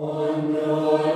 Omnia